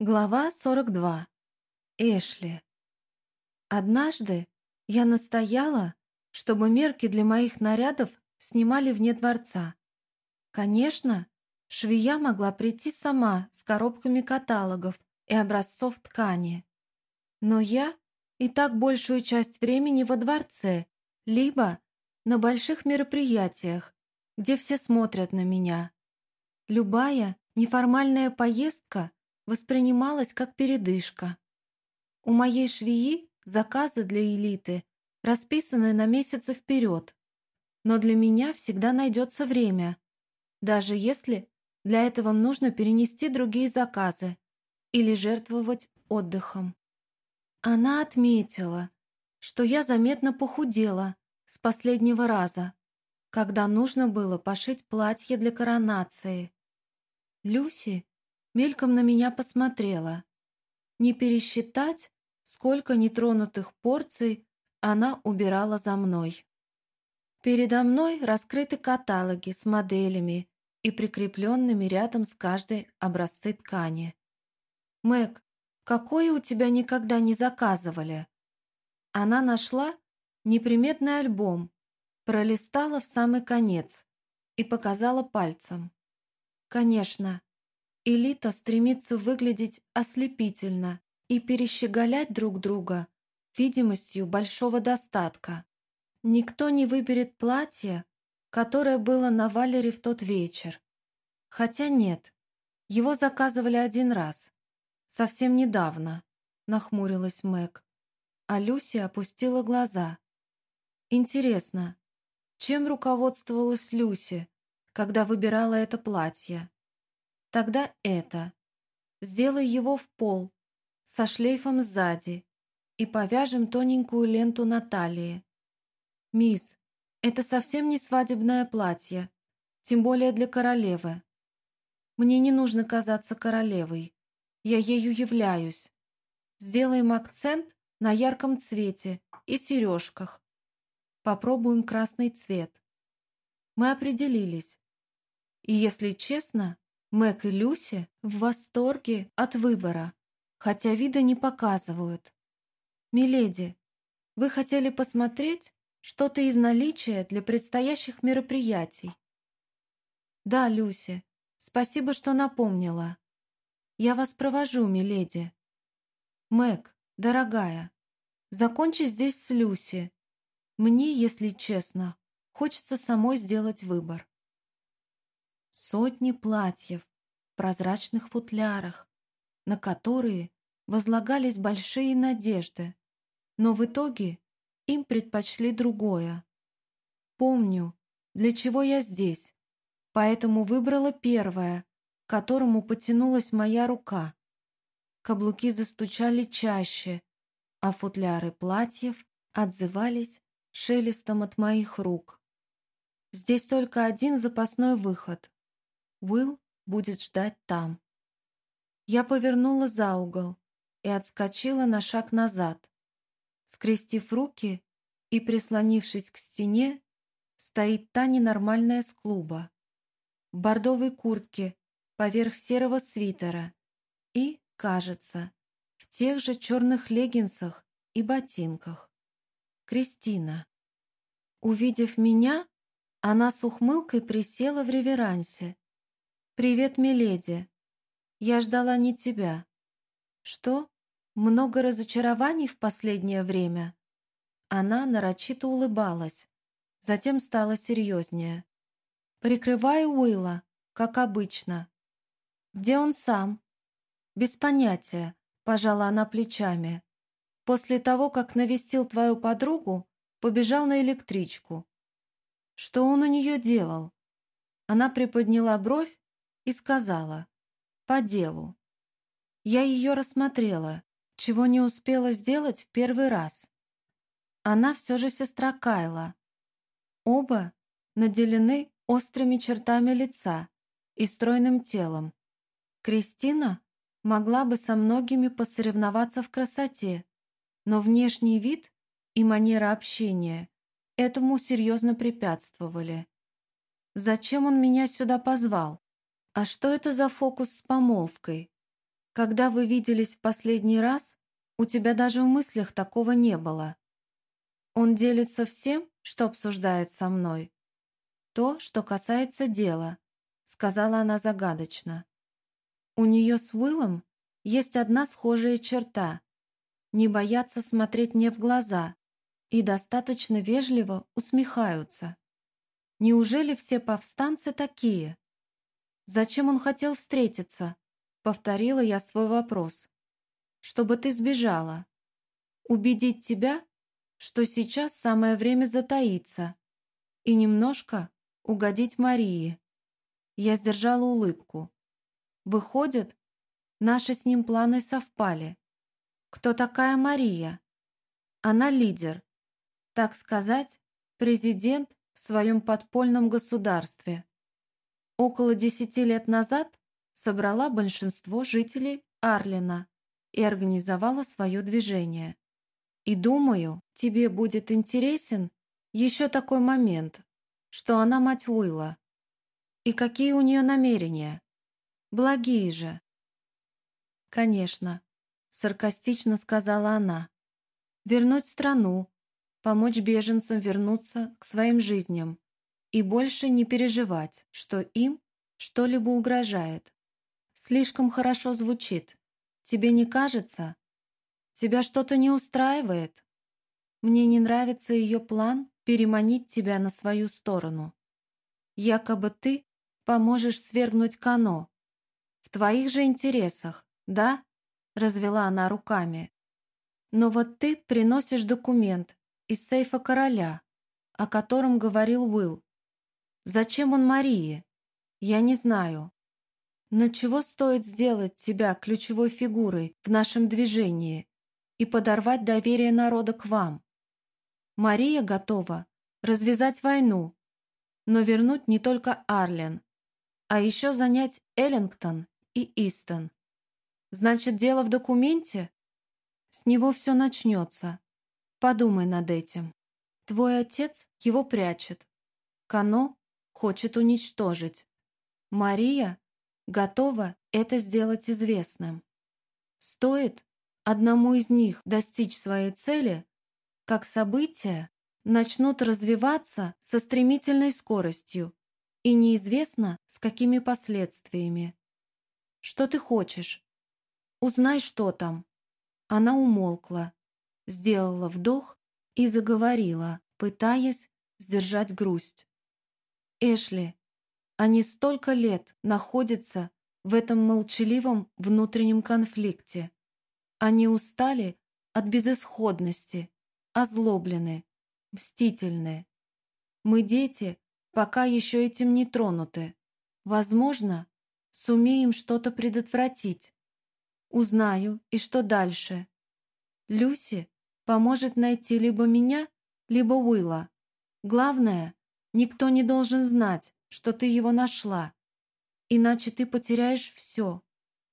Глава 42. Эшли. Однажды я настояла, чтобы мерки для моих нарядов снимали вне дворца. Конечно, швея могла прийти сама с коробками каталогов и образцов ткани. Но я и так большую часть времени во дворце, либо на больших мероприятиях, где все смотрят на меня. Любая неформальная поездка воспринималась как передышка. У моей швеи заказы для элиты расписаны на месяцы вперед, но для меня всегда найдется время, даже если для этого нужно перенести другие заказы или жертвовать отдыхом. Она отметила, что я заметно похудела с последнего раза, когда нужно было пошить платье для коронации. Люси мельком на меня посмотрела. Не пересчитать, сколько нетронутых порций она убирала за мной. Передо мной раскрыты каталоги с моделями и прикрепленными рядом с каждой образцы ткани. «Мэг, какое у тебя никогда не заказывали?» Она нашла неприметный альбом, пролистала в самый конец и показала пальцем. «Конечно, Элита стремится выглядеть ослепительно и перещеголять друг друга видимостью большого достатка. Никто не выберет платье, которое было на Валере в тот вечер. Хотя нет, его заказывали один раз, совсем недавно, нахмурилась Мэг. А Люси опустила глаза. Интересно, чем руководствовалась Люси, когда выбирала это платье? Тогда это. Сделай его в пол, со шлейфом сзади, и повяжем тоненькую ленту на талии. Мисс, это совсем не свадебное платье, тем более для королевы. Мне не нужно казаться королевой. Я ею являюсь. Сделаем акцент на ярком цвете и сережках. Попробуем красный цвет. Мы определились. И если честно, Мэг и Люси в восторге от выбора, хотя вида не показывают. «Миледи, вы хотели посмотреть что-то из наличия для предстоящих мероприятий?» «Да, Люси, спасибо, что напомнила. Я вас провожу, миледи». «Мэг, дорогая, закончи здесь с Люси. Мне, если честно, хочется самой сделать выбор». Сотни платьев в прозрачных футлярах, на которые возлагались большие надежды, но в итоге им предпочли другое. Помню, для чего я здесь, поэтому выбрала первое, к которому потянулась моя рука. Каблуки застучали чаще, а футляры платьев отзывались шелестом от моих рук. Здесь только один запасной выход. Уилл будет ждать там. Я повернула за угол и отскочила на шаг назад. Скрестив руки и прислонившись к стене, стоит та ненормальная с клуба. В бордовой куртке поверх серого свитера и, кажется, в тех же черных леггинсах и ботинках. Кристина. Увидев меня, она с ухмылкой присела в реверансе «Привет, миледи. Я ждала не тебя. Что? Много разочарований в последнее время?» Она нарочито улыбалась, затем стала серьезнее. «Прикрываю Уилла, как обычно. Где он сам?» «Без понятия», — пожала она плечами. «После того, как навестил твою подругу, побежал на электричку». «Что он у нее делал?» Она приподняла бровь и сказала «По делу». Я ее рассмотрела, чего не успела сделать в первый раз. Она все же сестра Кайла. Оба наделены острыми чертами лица и стройным телом. Кристина могла бы со многими посоревноваться в красоте, но внешний вид и манера общения этому серьезно препятствовали. Зачем он меня сюда позвал? А что это за фокус с помолвкой? Когда вы виделись в последний раз, у тебя даже в мыслях такого не было. Он делится всем, что обсуждает со мной. То, что касается дела, сказала она загадочно. У нее с Уиллом есть одна схожая черта – не бояться смотреть мне в глаза и достаточно вежливо усмехаются. Неужели все повстанцы такие? Зачем он хотел встретиться? Повторила я свой вопрос. Чтобы ты сбежала. Убедить тебя, что сейчас самое время затаиться и немножко угодить Марии. Я сдержала улыбку. Выходит, наши с ним планы совпали. Кто такая Мария? Она лидер. Так сказать, президент в своем подпольном государстве. Около десяти лет назад собрала большинство жителей Арлина и организовала свое движение. И думаю, тебе будет интересен еще такой момент, что она мать Уилла. И какие у нее намерения? Благие же. Конечно, саркастично сказала она. Вернуть страну, помочь беженцам вернуться к своим жизням и больше не переживать, что им что-либо угрожает. Слишком хорошо звучит. Тебе не кажется? Тебя что-то не устраивает? Мне не нравится ее план переманить тебя на свою сторону. Якобы ты поможешь свергнуть Кано. В твоих же интересах, да? Развела она руками. Но вот ты приносишь документ из сейфа короля, о котором говорил Уилл. Зачем он Марии? Я не знаю. Но чего стоит сделать тебя ключевой фигурой в нашем движении и подорвать доверие народа к вам? Мария готова развязать войну, но вернуть не только Арлен, а еще занять Эллингтон и Истон. Значит, дело в документе? С него все начнется. Подумай над этим. Твой отец его прячет. Кано хочет уничтожить. Мария готова это сделать известным. Стоит одному из них достичь своей цели, как события начнут развиваться со стремительной скоростью и неизвестно с какими последствиями. Что ты хочешь? Узнай, что там. Она умолкла, сделала вдох и заговорила, пытаясь сдержать грусть. Эшли, они столько лет находятся в этом молчаливом внутреннем конфликте. Они устали от безысходности, озлоблены, мстительны. Мы дети, пока еще этим не тронуты. Возможно, сумеем что-то предотвратить. Узнаю, и что дальше. Люси поможет найти либо меня, либо Уилла. Главное, никто не должен знать, что ты его нашла. Иначе ты потеряешь все,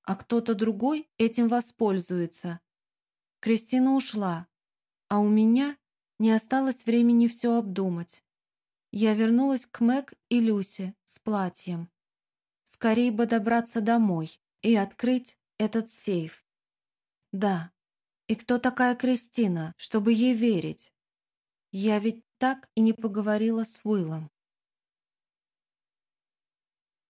а кто-то другой этим воспользуется. Кристина ушла, а у меня не осталось времени все обдумать. Я вернулась к Мэг и Люсе с платьем. Скорей бы добраться домой и открыть этот сейф. Да, и кто такая Кристина, чтобы ей верить? Я ведь так и не поговорила с Уиллом.